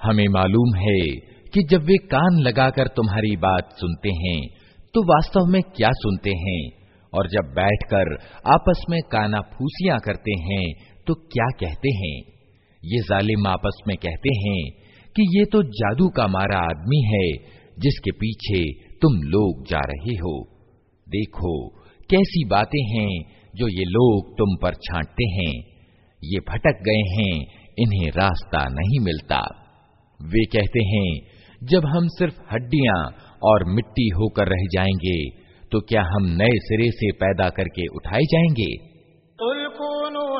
हमें मालूम है कि जब वे कान लगाकर तुम्हारी बात सुनते हैं तो वास्तव में क्या सुनते हैं और जब बैठकर आपस में काना फूसियां करते हैं तो क्या कहते हैं ये जालिम आपस में कहते हैं कि ये तो जादू का मारा आदमी है जिसके पीछे तुम लोग जा रहे हो। देखो, कैसी बातें हैं जो ये लोग तुम पर छांटते हैं। ये भटक गए हैं, इन्हें रास्ता नहीं मिलता। वे कहते हैं, जब हम सिर्फ़ हड्डियाँ और मिट्टी होकर रह जाएँगे तो क्या हम नए सिरे से पैदा करके उठाए जाएँगे?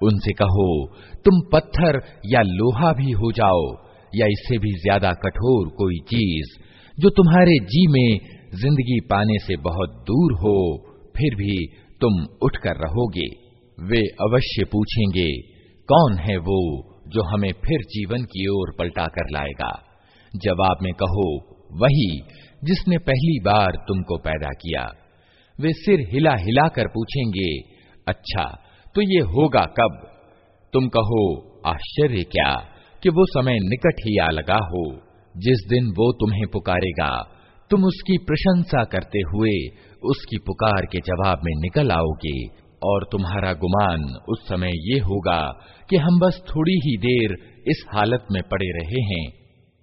उनसे कहो तुम पत्थर या लोहा भी हो जाओ या इससे भी ज्यादा कठोर कोई चीज जो तुम्हारे जी में जिंदगी पाने से बहुत दूर हो फिर भी तुम उठकर रहोगे वे अवश्य पूछेंगे कौन है वो जो हमें फिर जीवन की ओर पलटा कर लाएगा जवाब में कहो, वही जिसने पहली बार तुमको पैदा किया। वे सिर हिला हिला कर पूछेंगे अच्छा तो ये होगा कब? तुम कहो, आश्चर्य क्या कि वो समय निकट ही आ लगा हो। जिस दिन वो तुम्हें पुकारेगा, तुम उसकी प्रशंसा करते हुए उसकी पुकार के जवाब में निकल आओगे। और तुम्हारा गुमान उस समय ये होगा कि हम बस थोड़ी ही देर इस हालत में पड़े रहे हैं।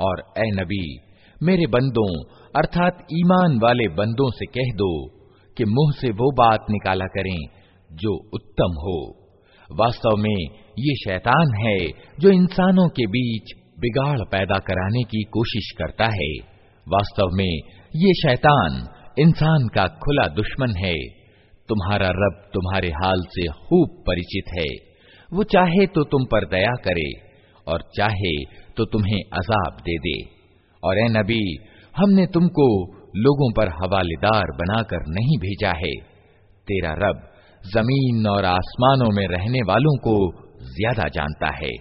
और ए नबी मेरे बंदों अर्थात ईमान वाले बंदों से कह दो कि मुंह से वो बात निकाला करें जो उत्तम हो वास्तव में ये शैतान है जो इंसानों के बीच बिगाड़ पैदा कराने की कोशिश करता है। वास्तव में, ये शैतान इंसान का खुला दुश्मन है। तुम्हारा रब तुम्हारे हाल से खूब परिचित है। वो चाहे तो तुम पर दया करे और चाहे तो तुम्हें अजाब दे दे। और ए नबी, हमने तुमको लोगों पर हवालेदार बनाकर नहीं भेजा है। तेरा रब ज़मीन और आसमानों में रहने वालों को ज़्यादा जानता है।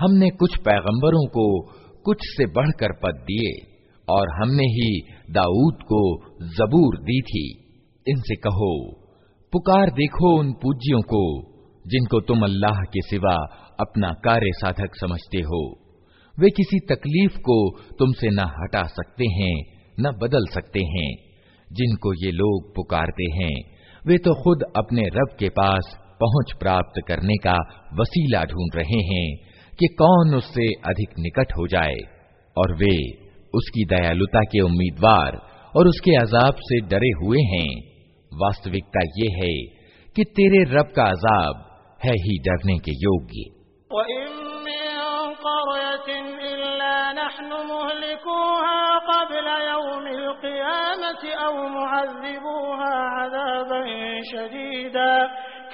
हमने कुछ पैगंबरों को कुछ से बढ़कर पद दिए और हमने ही दाऊद को जबूर दी थी। इनसे कहो, पुकार देखो उन पूज्यों को जिनको तुम अल्लाह के सिवा अपना कार्य साधक समझते हो। वे किसी तकलीफ़ को तुमसे न हटा सकते हैं, न बदल सकते हैं। जिनको ये लोग पुकारते हैं, वे तो खुद अपने रब के पास पहुँच प्राप्त करने का वसीला ढूंढ रहे हैं। कि कौन उससे अधिक निकट हो जाए, और वे उसकी दयालुता के उम्मीदवार और उसके अजाब से डरे हुए हैं। वास्तविकता ये है कि तेरे रब का अजाब है ही डरने के योग्य।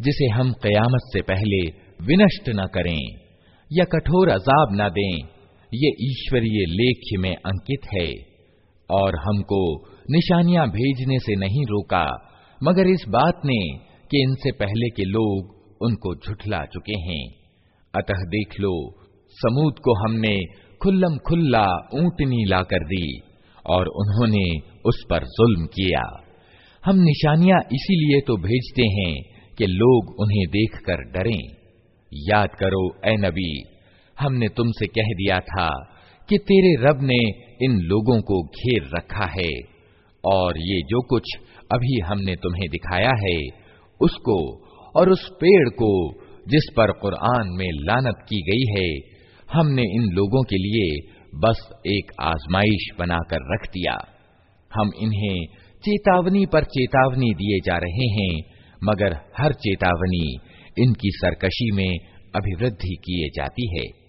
जिसे हम कयामत से पहले विनष्ट न करें या कठोर अजाब न दें, ये ईश्वरीय लेख्य में अंकित है। और हमको निशानियाँ भेजने से नहीं रोका, मगर इस बात ने कि इनसे पहले के लोग उनको झुठला चुके हैं। अतः देख लो, समूद को हमने खुल्लम खुल्ला ऊंटनी लाकर दी, और उन्होंने उस पर जुल्म किया। हम निशानियाँ इसीलिए तो भेजते हैं कि लोग उन्हें देखकर डरें। याद करो ए नबी, हमने तुमसे कह दिया था कि तेरे रब ने इन लोगों को घेर रखा है, और ये जो कुछ अभी हमने तुम्हें दिखाया है, उसको और उस पेड़ को जिस पर कुरान में लानत की गई है, हमने इन लोगों के लिए बस एक आजमाइश बनाकर रख दिया। हम इन्हें चेतावनी पर चेतावनी दिए जा रहे हैं मगर हर चेतावनी इनकी सरकशी में अभिवृद्धि किए जाती है।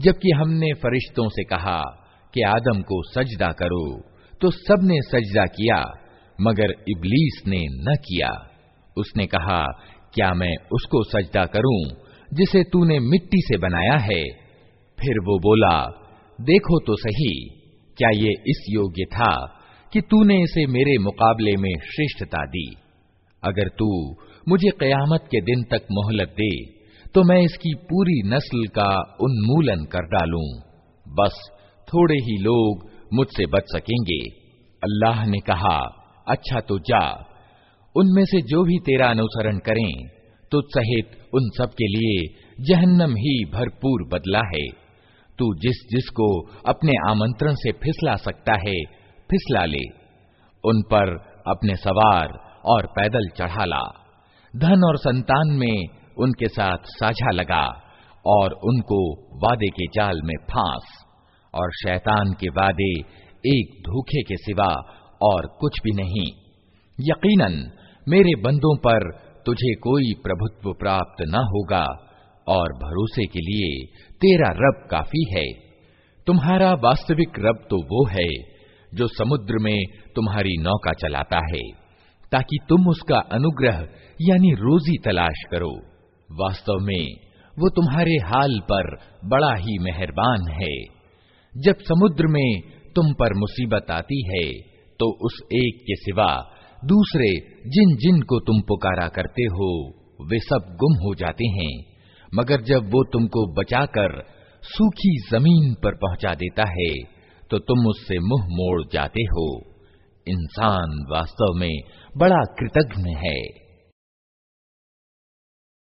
जबकि हमने फरिश्तों से कहा कि आदम को सजदा करो तो सबने सजदा किया, मगर इबलीस ने न किया। उसने कहा, क्या मैं उसको सजदा करूँ, जिसे तूने मिट्टी से बनाया है? फिर वो बोला, देखो तो सही, क्या ये इस योग्य था कि तूने इसे मेरे मुकाबले में श्रेष्ठता दी? अगर तू मुझे कयामत के दिन तक मोहलत दे तो मैं इसकी पूरी नस्ल का उन्मूलन कर डालूं। बस थोड़े ही लोग मुझसे बच सकेंगे। अल्लाह ने कहा अच्छा तो जा, उनमें से जो भी तेरा अनुसरण करें तो सहित उन सब के लिए जहन्नम ही भरपूर बदला है। तू जिस जिसको अपने आमंत्रण से फिसला सकता है, फिसला ले। उन पर अपने सवार और पैदल चढ़ा ला। धन और संतान में उनके साथ साझा लगा और उनको वादे के जाल में फांस और शैतान के वादे एक धोखे के सिवा और कुछ भी नहीं। यकीनन, मेरे बंदों पर तुझे कोई प्रभुत्व प्राप्त न होगा और भरोसे के लिए तेरा रब काफ़ी है। तुम्हारा वास्तविक रब तो वो है जो समुद्र में तुम्हारी नौका चलाता है, ताकि तुम उसका अनुग्रह यानी रोजी तलाश करो। वास्तव में, वो तुम्हारे हाल पर बड़ा ही मेहरबान है। जब समुद्र में तुम पर मुसीबत आती है तो उस एक के सिवा दूसरे जिन जिन को तुम पुकारा करते हो, वे सब गुम हो जाते हैं। मगर जब वो तुमको बचाकर सूखी ज़मीन पर पहुँचा देता है तो तुम उससे मुँह मोड़ जाते हो। इंसान वास्तव में बड़ा कृतज्ञ है।